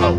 Çal.